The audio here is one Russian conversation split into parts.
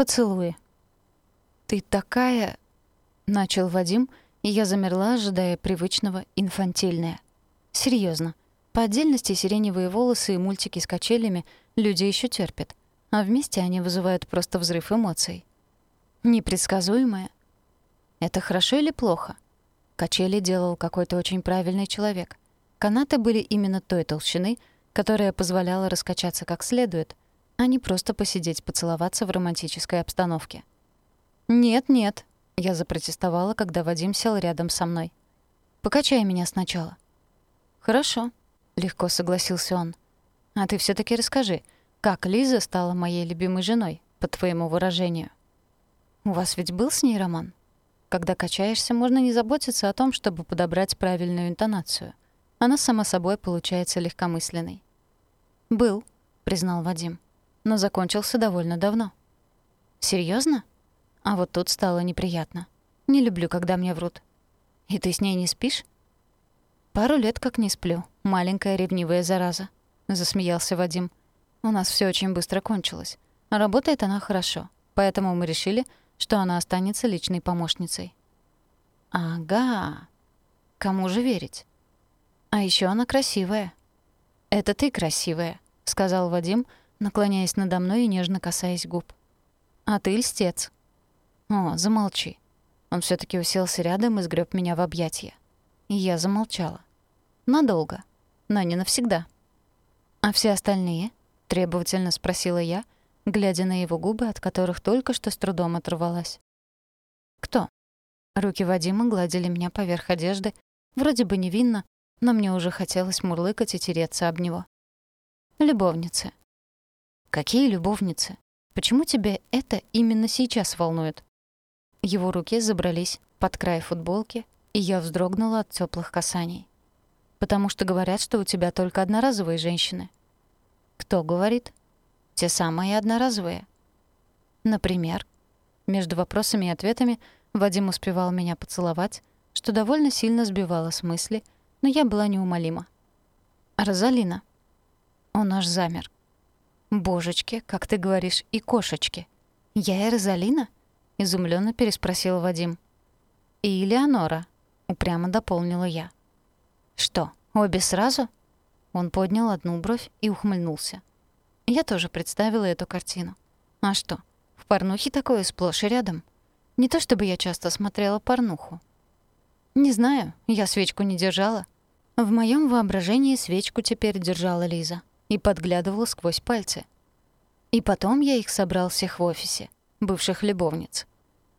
Поцелуи. «Ты такая...» — начал Вадим, и я замерла, ожидая привычного инфантильное. Серьезно, по отдельности сиреневые волосы и мультики с качелями люди еще терпят, а вместе они вызывают просто взрыв эмоций. Непредсказуемое. Это хорошо или плохо? Качели делал какой-то очень правильный человек. Канаты были именно той толщины, которая позволяла раскачаться как следует, а не просто посидеть поцеловаться в романтической обстановке. «Нет-нет», — я запротестовала, когда Вадим сел рядом со мной. «Покачай меня сначала». «Хорошо», — легко согласился он. «А ты все таки расскажи, как Лиза стала моей любимой женой, по твоему выражению?» «У вас ведь был с ней роман?» Когда качаешься, можно не заботиться о том, чтобы подобрать правильную интонацию. Она сама собой получается легкомысленной. «Был», — признал Вадим, — «но закончился довольно давно». Серьезно? А вот тут стало неприятно. Не люблю, когда мне врут. И ты с ней не спишь? Пару лет как не сплю. Маленькая ревнивая зараза. Засмеялся Вадим. У нас все очень быстро кончилось. Работает она хорошо. Поэтому мы решили, что она останется личной помощницей. Ага. Кому же верить? А еще она красивая. Это ты красивая, сказал Вадим, наклоняясь надо мной и нежно касаясь губ. А ты льстец. О, замолчи. Он все таки уселся рядом и сгреб меня в объятия. И я замолчала. Надолго, но не навсегда. А все остальные? требовательно спросила я, глядя на его губы, от которых только что с трудом оторвалась. «Кто?» Руки Вадима гладили меня поверх одежды, вроде бы невинно, но мне уже хотелось мурлыкать и тереться об него. «Любовницы». «Какие любовницы? Почему тебя это именно сейчас волнует?» Его руки забрались под край футболки, и я вздрогнула от теплых касаний. «Потому что говорят, что у тебя только одноразовые женщины». «Кто говорит?» Те самые одноразовые. Например, между вопросами и ответами Вадим успевал меня поцеловать, что довольно сильно сбивало с мысли, но я была неумолима. «Розалина». Он аж замер. «Божечки, как ты говоришь, и кошечки. Я и Розалина?» — изумленно переспросил Вадим. «И Элеонора», — упрямо дополнила я. «Что, обе сразу?» Он поднял одну бровь и ухмыльнулся. Я тоже представила эту картину. А что, в порнухе такое сплошь и рядом. Не то чтобы я часто смотрела порнуху. Не знаю, я свечку не держала. В моем воображении свечку теперь держала Лиза и подглядывала сквозь пальцы. И потом я их собрал всех в офисе, бывших любовниц.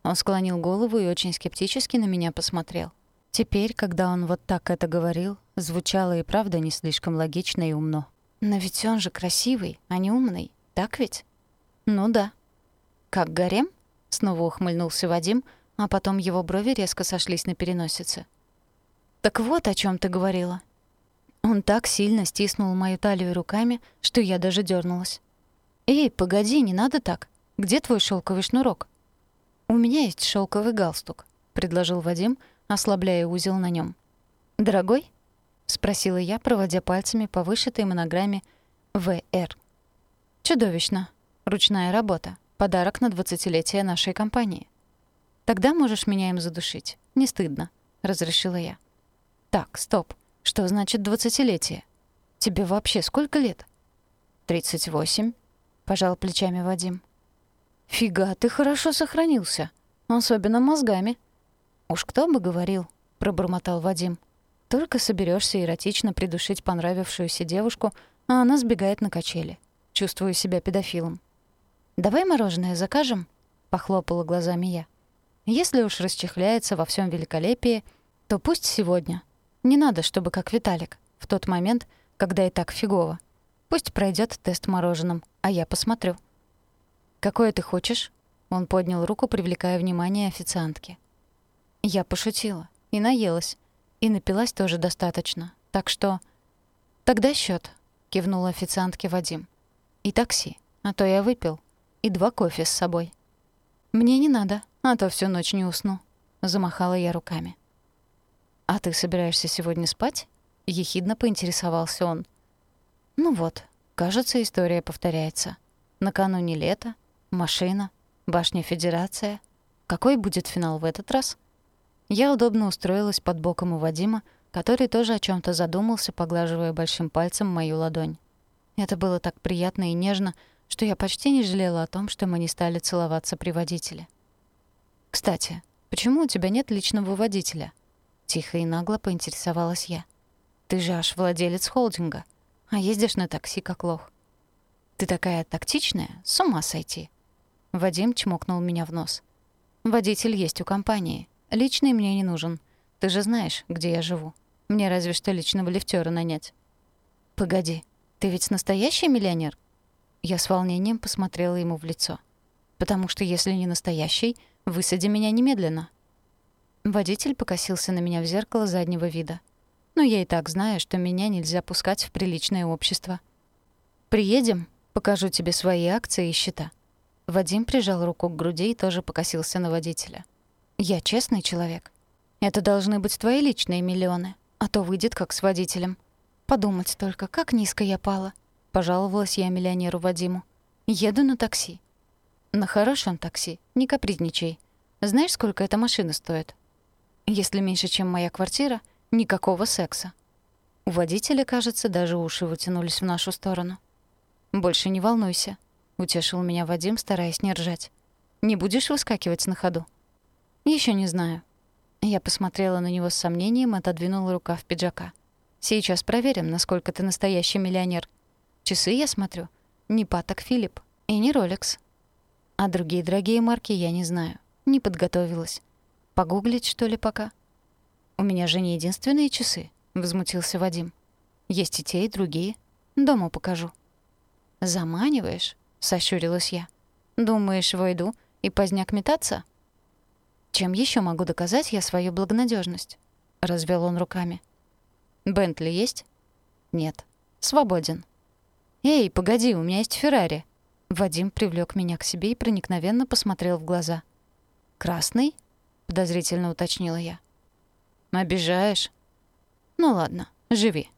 Он склонил голову и очень скептически на меня посмотрел. Теперь, когда он вот так это говорил, звучало и правда не слишком логично и умно. Но ведь он же красивый, а не умный, так ведь? Ну да. Как гарем? Снова ухмыльнулся Вадим, а потом его брови резко сошлись на переносице. Так вот о чем ты говорила. Он так сильно стиснул мою талию руками, что я даже дернулась. Эй, погоди, не надо так. Где твой шелковый шнурок? У меня есть шелковый галстук, предложил Вадим, ослабляя узел на нем. Дорогой? — спросила я, проводя пальцами по вышитой монограмме «ВР». «Чудовищно. Ручная работа. Подарок на двадцатилетие нашей компании». «Тогда можешь меня им задушить. Не стыдно», — разрешила я. «Так, стоп. Что значит двадцатилетие? Тебе вообще сколько лет?» «Тридцать восемь», — пожал плечами Вадим. «Фига, ты хорошо сохранился. Особенно мозгами». «Уж кто бы говорил», — пробормотал Вадим. Только соберешься эротично придушить понравившуюся девушку, а она сбегает на качели. Чувствую себя педофилом. «Давай мороженое закажем?» — похлопала глазами я. «Если уж расчехляется во всем великолепии, то пусть сегодня. Не надо, чтобы как Виталик, в тот момент, когда и так фигово. Пусть пройдет тест мороженым, а я посмотрю». «Какое ты хочешь?» Он поднял руку, привлекая внимание официантки. Я пошутила и наелась. И напилась тоже достаточно. Так что... «Тогда счет, кивнул официантке Вадим. «И такси, а то я выпил. И два кофе с собой». «Мне не надо, а то всю ночь не усну», — замахала я руками. «А ты собираешься сегодня спать?» — ехидно поинтересовался он. «Ну вот, кажется, история повторяется. Накануне лета, машина, Башня Федерация? Какой будет финал в этот раз? Я удобно устроилась под боком у Вадима, который тоже о чем то задумался, поглаживая большим пальцем мою ладонь. Это было так приятно и нежно, что я почти не жалела о том, что мы не стали целоваться при водителе. «Кстати, почему у тебя нет личного водителя?» Тихо и нагло поинтересовалась я. «Ты же аж владелец холдинга, а ездишь на такси как лох». «Ты такая тактичная, с ума сойти!» Вадим чмокнул меня в нос. «Водитель есть у компании. Личный мне не нужен. Ты же знаешь, где я живу. Мне разве что личного лифтера нанять». «Погоди, ты ведь настоящий миллионер?» Я с волнением посмотрела ему в лицо. «Потому что если не настоящий, высади меня немедленно». Водитель покосился на меня в зеркало заднего вида. Но я и так знаю, что меня нельзя пускать в приличное общество. «Приедем, покажу тебе свои акции и счета». Вадим прижал руку к груди и тоже покосился на водителя. «Я честный человек. Это должны быть твои личные миллионы, а то выйдет как с водителем. Подумать только, как низко я пала. Пожаловалась я миллионеру Вадиму. Еду на такси. На хорошем такси, не капризничай. Знаешь, сколько эта машина стоит? Если меньше, чем моя квартира, никакого секса. У водителя, кажется, даже уши вытянулись в нашу сторону. «Больше не волнуйся», — утешил меня Вадим, стараясь не ржать. «Не будешь выскакивать на ходу?» Еще не знаю». Я посмотрела на него с сомнением и отодвинула рукав пиджака. «Сейчас проверим, насколько ты настоящий миллионер». Часы я смотрю. Не Паток Филипп и не Ролекс. А другие дорогие марки я не знаю. Не подготовилась. Погуглить, что ли, пока? У меня же не единственные часы, возмутился Вадим. Есть и те, и другие. Дома покажу. Заманиваешь? сощурилась я. Думаешь, войду и поздняк метаться? Чем еще могу доказать я свою благонадежность? развел он руками. Бентли есть? Нет. Свободен. «Эй, погоди, у меня есть Феррари». Вадим привлёк меня к себе и проникновенно посмотрел в глаза. «Красный?» — подозрительно уточнила я. «Обижаешь?» «Ну ладно, живи».